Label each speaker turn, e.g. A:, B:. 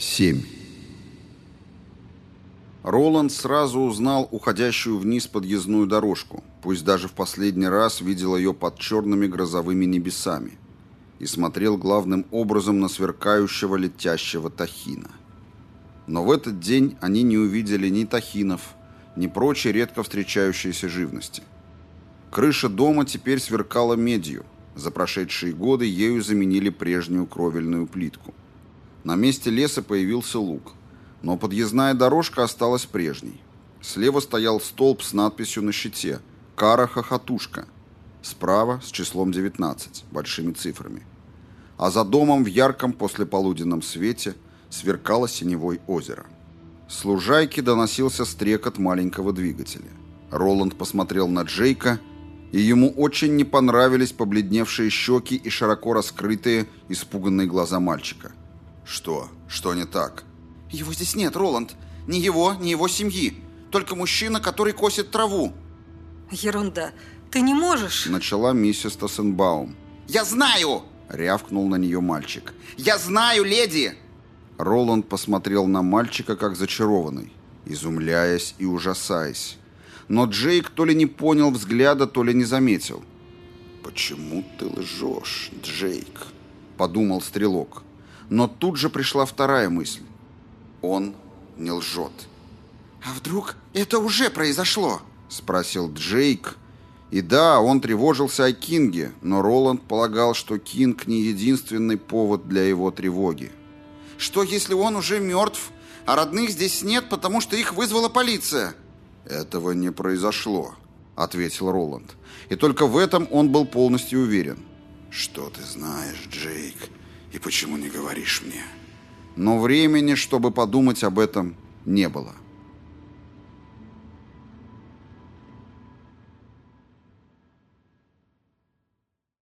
A: 7. Роланд сразу узнал уходящую вниз подъездную дорожку, пусть даже в последний раз видел ее под черными грозовыми небесами, и смотрел главным образом на сверкающего летящего тахина. Но в этот день они не увидели ни тахинов, ни прочей редко встречающейся живности. Крыша дома теперь сверкала медью, за прошедшие годы ею заменили прежнюю кровельную плитку. На месте леса появился луг, но подъездная дорожка осталась прежней. Слева стоял столб с надписью на щите «Кара Хохотушка». Справа с числом 19, большими цифрами. А за домом в ярком послеполуденном свете сверкало синевой озеро. С лужайки доносился стрекот маленького двигателя. Роланд посмотрел на Джейка, и ему очень не понравились побледневшие щеки и широко раскрытые, испуганные глаза мальчика. «Что? Что не так?»
B: «Его здесь нет, Роланд. Ни его, ни его семьи. Только мужчина, который косит траву».
C: «Ерунда. Ты не можешь...»
A: Начала миссис Тассенбаум.
B: «Я знаю!»
A: Рявкнул на нее мальчик.
B: «Я знаю, леди!»
A: Роланд посмотрел на мальчика как зачарованный, изумляясь и ужасаясь. Но Джейк то ли не понял взгляда, то ли не заметил. «Почему ты лжешь, Джейк?» – подумал стрелок. Но тут же пришла вторая мысль. Он не лжет.
B: «А вдруг это уже произошло?»
A: – спросил Джейк. И да, он тревожился о Кинге, но Роланд полагал, что Кинг не единственный повод для его тревоги.
B: «Что, если он уже мертв, а родных здесь нет, потому что их вызвала полиция?»
A: «Этого не произошло», — ответил Роланд. И только в этом он был полностью уверен.
D: «Что ты знаешь, Джейк, и почему не говоришь мне?»
A: Но времени, чтобы подумать об этом, не было.